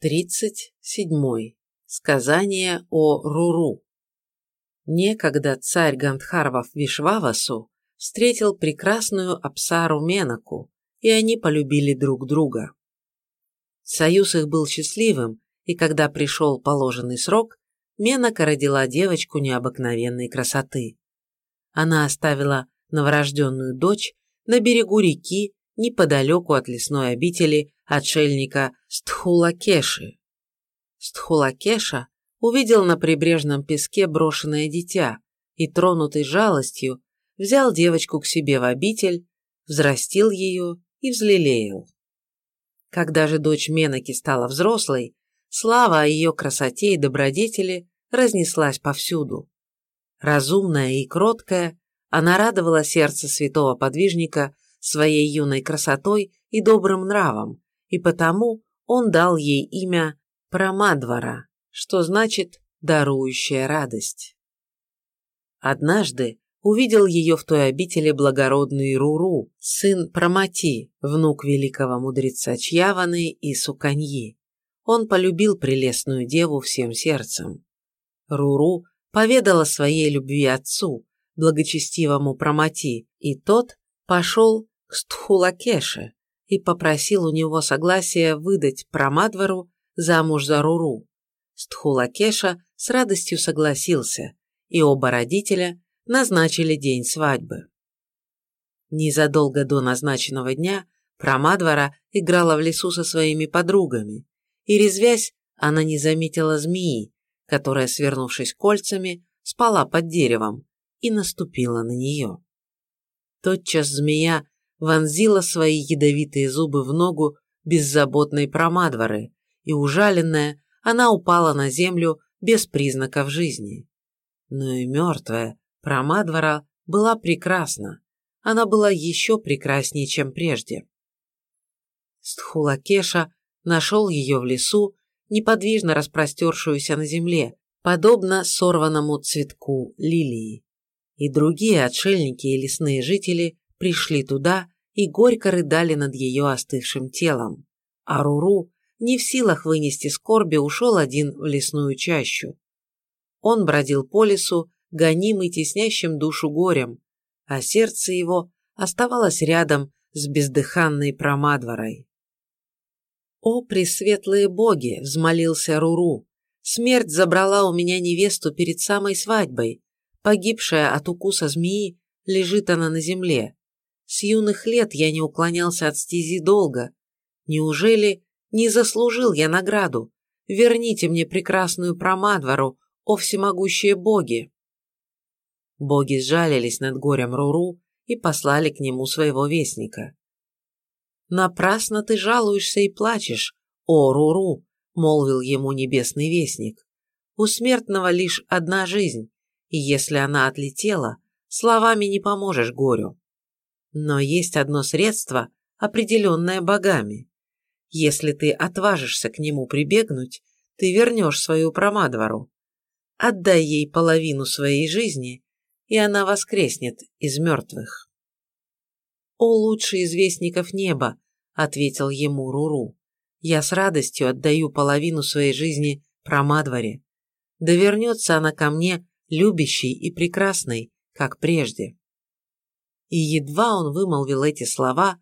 37. Сказание о Руру. Некогда царь Гандхарвов Вишвавасу встретил прекрасную Апсару Менаку, и они полюбили друг друга. Союз их был счастливым, и когда пришел положенный срок, Менака родила девочку необыкновенной красоты. Она оставила новорожденную дочь на берегу реки неподалеку от лесной обители отшельника Стхулакеши. Стхулакеша увидел на прибрежном песке брошенное дитя и, тронутый жалостью, взял девочку к себе в обитель, взрастил ее и взлелеял. Когда же дочь Меноки стала взрослой, слава о ее красоте и добродетели разнеслась повсюду. Разумная и кроткая, она радовала сердце святого подвижника своей юной красотой и добрым нравом, и потому он дал ей имя Прамадвара, что значит «дарующая радость». Однажды увидел ее в той обители благородный Руру, сын Прамати, внук великого мудреца Чьяваны и Суканьи. Он полюбил прелестную деву всем сердцем. Руру поведала своей любви отцу, благочестивому Прамати, и тот пошел к Стхулакеше, и попросил у него согласия выдать Прамадвару замуж за Руру. Стхулакеша с радостью согласился, и оба родителя назначили день свадьбы. Незадолго до назначенного дня Прамадвара играла в лесу со своими подругами, и, резвясь, она не заметила змеи, которая, свернувшись кольцами, спала под деревом, и наступила на нее. Тотчас змея вонзила свои ядовитые зубы в ногу беззаботной промадворы, и ужаленная, она упала на землю без признаков жизни. Но и мертвая промадвора была прекрасна. Она была еще прекраснее, чем прежде. Стхулакеша нашел ее в лесу, неподвижно распростершуюся на земле, подобно сорванному цветку лилии. И другие отшельники и лесные жители пришли туда и горько рыдали над ее остывшим телом. А Руру, не в силах вынести скорби, ушел один в лесную чащу. Он бродил по лесу, гонимый теснящим душу горем, а сердце его оставалось рядом с бездыханной промадворой. «О, пресветлые боги!» – взмолился Руру. «Смерть забрала у меня невесту перед самой свадьбой. Погибшая от укуса змеи, лежит она на земле. С юных лет я не уклонялся от стези долго. Неужели не заслужил я награду? Верните мне прекрасную промадвору, о всемогущие боги!» Боги сжалились над горем Руру и послали к нему своего вестника. «Напрасно ты жалуешься и плачешь, о Руру!» — молвил ему небесный вестник. «У смертного лишь одна жизнь, и если она отлетела, словами не поможешь горю. Но есть одно средство, определенное богами. Если ты отважишься к нему прибегнуть, ты вернешь свою промадвору. Отдай ей половину своей жизни, и она воскреснет из мертвых. «О лучший из вестников неба!» — ответил ему Руру. «Я с радостью отдаю половину своей жизни промадворе. Да вернется она ко мне любящей и прекрасной, как прежде». И едва он вымолвил эти слова,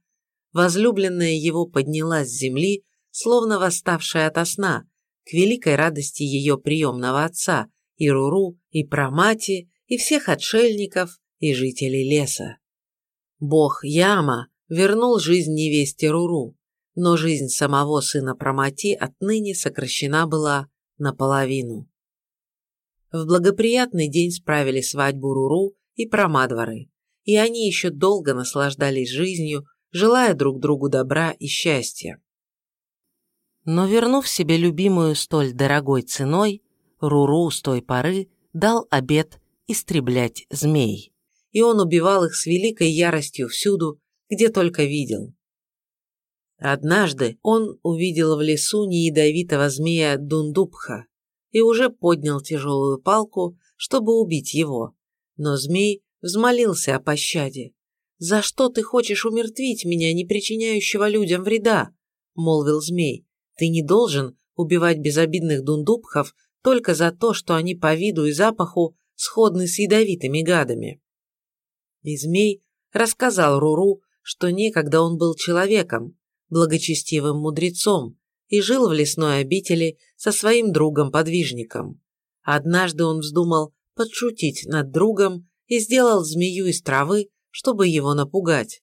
возлюбленная его поднялась с земли, словно восставшая ото сна, к великой радости ее приемного отца, и Руру, и Прамати, и всех отшельников, и жителей леса. Бог Яма вернул жизнь невесте Руру, но жизнь самого сына Прамати отныне сокращена была наполовину. В благоприятный день справили свадьбу Руру и Прамадвары и они еще долго наслаждались жизнью, желая друг другу добра и счастья. Но вернув себе любимую столь дорогой ценой, Руру с той поры дал обет истреблять змей, и он убивал их с великой яростью всюду, где только видел. Однажды он увидел в лесу неядовитого змея Дундубха и уже поднял тяжелую палку, чтобы убить его, но змей взмолился о пощаде. «За что ты хочешь умертвить меня, не причиняющего людям вреда?» – молвил змей. «Ты не должен убивать безобидных дундубхов только за то, что они по виду и запаху сходны с ядовитыми гадами. И змей рассказал Руру, что некогда он был человеком, благочестивым мудрецом, и жил в лесной обители со своим другом-подвижником. Однажды он вздумал подшутить над другом и сделал змею из травы, чтобы его напугать.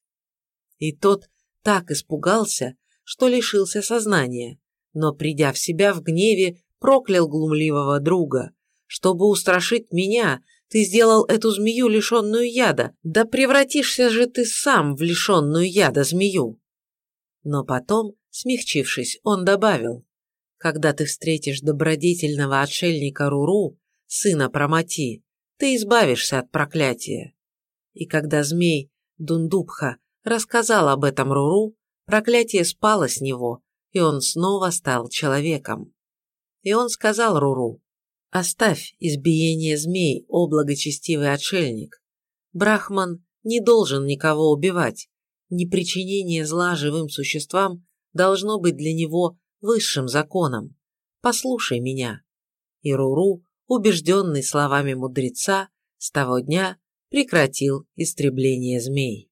И тот так испугался, что лишился сознания, но, придя в себя в гневе, проклял глумливого друга. «Чтобы устрашить меня, ты сделал эту змею, лишенную яда, да превратишься же ты сам в лишенную яда змею!» Но потом, смягчившись, он добавил, «Когда ты встретишь добродетельного отшельника Руру, сына Промати, ты избавишься от проклятия». И когда змей Дундубха рассказал об этом Руру, проклятие спало с него, и он снова стал человеком. И он сказал Руру, «Оставь избиение змей, о благочестивый отшельник. Брахман не должен никого убивать, непричинение зла живым существам должно быть для него высшим законом. Послушай меня». И Руру, убежденный словами мудреца, с того дня прекратил истребление змей.